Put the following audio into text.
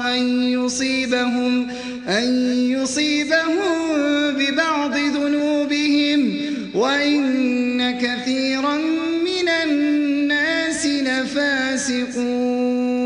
أن يصيبهم أن يصيبهم ببعض ذنوبهم. وإن كثيرا من الناس لفاسقون.